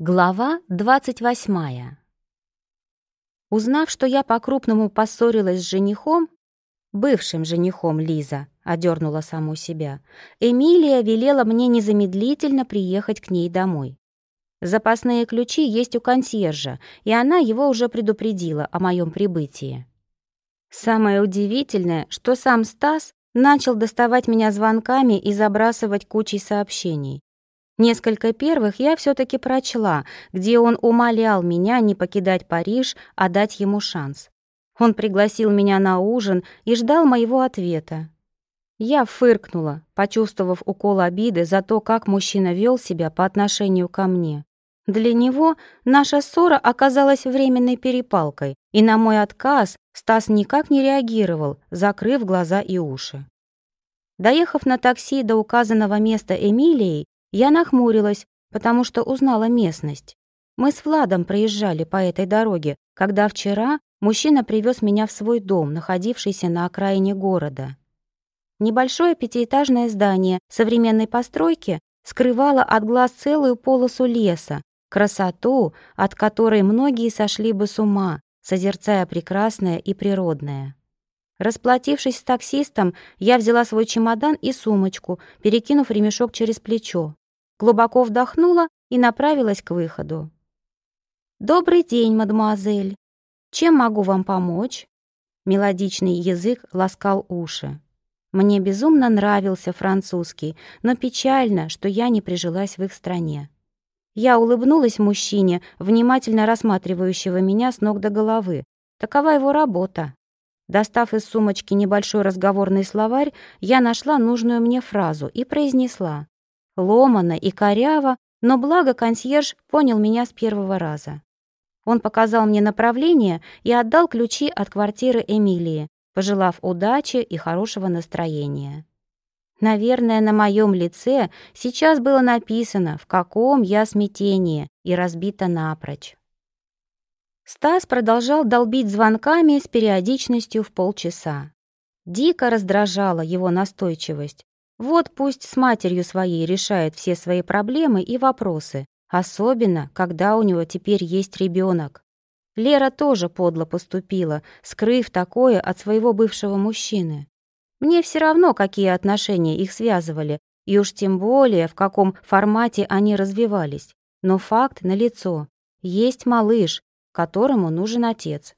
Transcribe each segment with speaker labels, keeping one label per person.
Speaker 1: Глава двадцать восьмая. Узнав, что я по-крупному поссорилась с женихом, бывшим женихом Лиза, одернула саму себя, Эмилия велела мне незамедлительно приехать к ней домой. Запасные ключи есть у консьержа, и она его уже предупредила о моем прибытии. Самое удивительное, что сам Стас начал доставать меня звонками и забрасывать кучей сообщений. Несколько первых я все-таки прочла, где он умолял меня не покидать Париж, а дать ему шанс. Он пригласил меня на ужин и ждал моего ответа. Я фыркнула, почувствовав укол обиды за то, как мужчина вел себя по отношению ко мне. Для него наша ссора оказалась временной перепалкой, и на мой отказ Стас никак не реагировал, закрыв глаза и уши. Доехав на такси до указанного места Эмилией, я нахмурилась, потому что узнала местность. Мы с Владом проезжали по этой дороге, когда вчера мужчина привез меня в свой дом, находившийся на окраине города. Небольшое пятиэтажное здание современной постройки скрывало от глаз целую полосу леса, красоту, от которой многие сошли бы с ума, созерцая прекрасное и природное. Расплатившись с таксистом, я взяла свой чемодан и сумочку, перекинув ремешок через плечо глубоко вдохнула и направилась к выходу. «Добрый день, мадемуазель. Чем могу вам помочь?» Мелодичный язык ласкал уши. Мне безумно нравился французский, но печально, что я не прижилась в их стране. Я улыбнулась мужчине, внимательно рассматривающего меня с ног до головы. Такова его работа. Достав из сумочки небольшой разговорный словарь, я нашла нужную мне фразу и произнесла ломано и коряво, но благо консьерж понял меня с первого раза. Он показал мне направление и отдал ключи от квартиры Эмилии, пожелав удачи и хорошего настроения. Наверное, на моем лице сейчас было написано, в каком я смятении и разбита напрочь. Стас продолжал долбить звонками с периодичностью в полчаса. Дико раздражала его настойчивость, вот пусть с матерью своей решает все свои проблемы и вопросы, особенно, когда у него теперь есть ребенок. Лера тоже подло поступила, скрыв такое от своего бывшего мужчины. Мне все равно, какие отношения их связывали, и уж тем более, в каком формате они развивались. Но факт налицо. Есть малыш, которому нужен отец.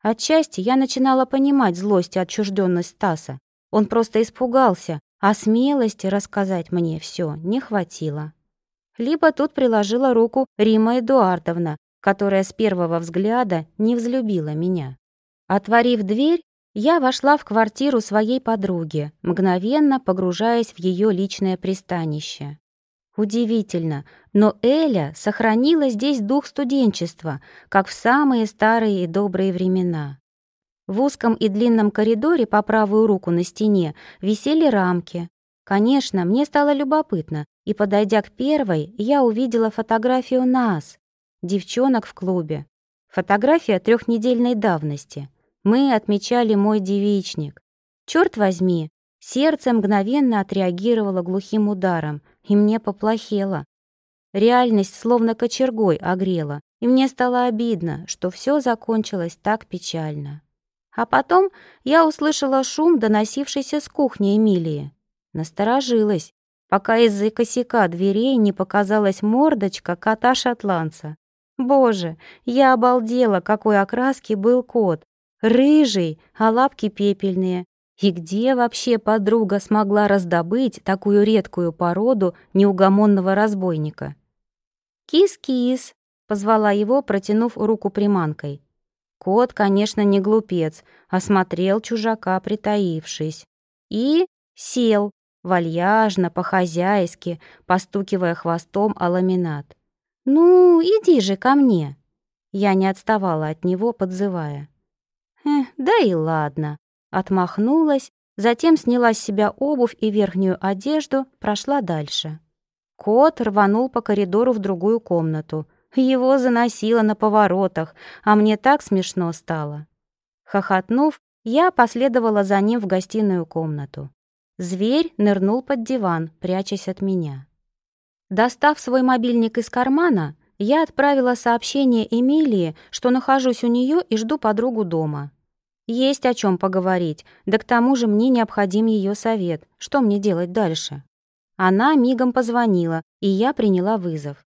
Speaker 1: Отчасти я начинала понимать злость и отчужденность Стаса. Он просто испугался, а смелости рассказать мне все не хватило. Либо тут приложила руку Рима Эдуардовна, которая с первого взгляда не взлюбила меня. Отворив дверь, я вошла в квартиру своей подруги, мгновенно погружаясь в ее личное пристанище. Удивительно, но Эля сохранила здесь дух студенчества, как в самые старые и добрые времена. В узком и длинном коридоре по правую руку на стене висели рамки. Конечно, мне стало любопытно, и, подойдя к первой, я увидела фотографию нас, девчонок в клубе. Фотография трехнедельной давности. Мы отмечали мой девичник. Черт возьми, сердце мгновенно отреагировало глухим ударом, и мне поплохело. Реальность словно кочергой огрела, и мне стало обидно, что все закончилось так печально. А потом я услышала шум, доносившийся с кухни Эмилии. Насторожилась, пока из-за косяка дверей не показалась мордочка кота-шотландца. Боже, я обалдела, какой окраски был кот. Рыжий, а лапки пепельные. И где вообще подруга смогла раздобыть такую редкую породу неугомонного разбойника? «Кис-кис», — позвала его, протянув руку приманкой. Кот, конечно, не глупец, осмотрел чужака, притаившись. И сел, вальяжно, по-хозяйски, постукивая хвостом о ламинат. «Ну, иди же ко мне!» Я не отставала от него, подзывая. «Эх, да и ладно!» Отмахнулась, затем сняла с себя обувь и верхнюю одежду, прошла дальше. Кот рванул по коридору в другую комнату, его заносило на поворотах, а мне так смешно стало. Хохотнув, я последовала за ним в гостиную комнату. Зверь нырнул под диван, прячась от меня. Достав свой мобильник из кармана, я отправила сообщение Эмилии, что нахожусь у нее и жду подругу дома. Есть о чем поговорить, да к тому же мне необходим ее совет, что мне делать дальше. Она мигом позвонила, и я приняла вызов.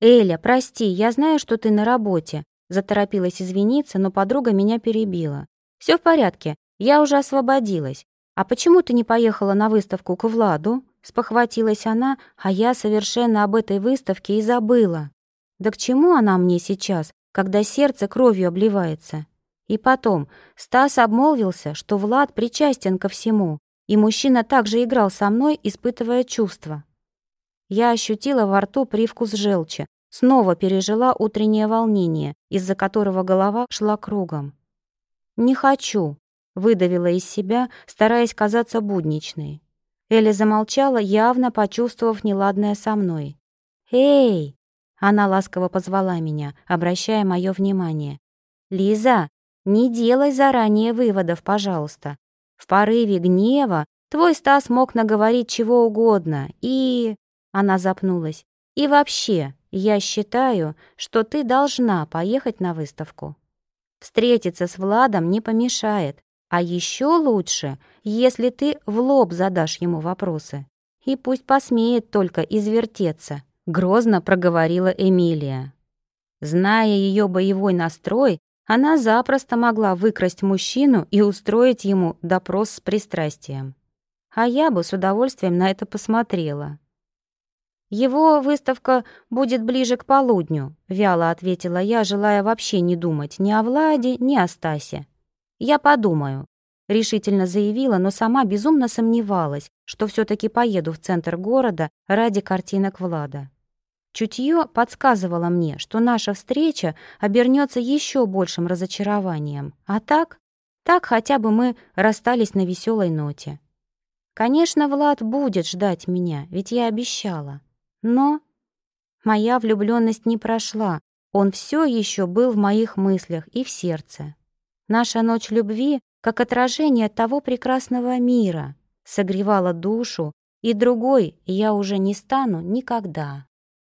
Speaker 1: «Эля, прости, я знаю, что ты на работе», заторопилась извиниться, но подруга меня перебила. Все в порядке, я уже освободилась. А почему ты не поехала на выставку к Владу?» Спохватилась она, а я совершенно об этой выставке и забыла. Да к чему она мне сейчас, когда сердце кровью обливается? И потом, Стас обмолвился, что Влад причастен ко всему, и мужчина также играл со мной, испытывая чувства. Я ощутила во рту привкус желчи, снова пережила утреннее волнение, из-за которого голова шла кругом. «Не хочу», — выдавила из себя, стараясь казаться будничной. Эля замолчала, явно почувствовав неладное со мной. «Эй!» — она ласково позвала меня, обращая мое внимание. «Лиза, не делай заранее выводов, пожалуйста. В порыве гнева твой Стас мог наговорить чего угодно, и...» Она запнулась. «И вообще, я считаю, что ты должна поехать на выставку. Встретиться с Владом не помешает, а еще лучше, если ты в лоб задашь ему вопросы. И пусть посмеет только извертеться, грозно проговорила Эмилия. Зная ее боевой настрой, она запросто могла выкрасть мужчину и устроить ему допрос с пристрастием. А я бы с удовольствием на это посмотрела. «Его выставка будет ближе к полудню», — вяло ответила я, желая вообще не думать ни о Владе, ни о Стасе. «Я подумаю», — решительно заявила, но сама безумно сомневалась, что все таки поеду в центр города ради картинок Влада. Чутье подсказывало мне, что наша встреча обернется еще большим разочарованием. А так? Так хотя бы мы расстались на веселой ноте. Конечно, Влад будет ждать меня, ведь я обещала. Но моя влюбленность не прошла, он все еще был в моих мыслях и в сердце. Наша ночь любви, как отражение того прекрасного мира, согревала душу, и другой я уже не стану никогда.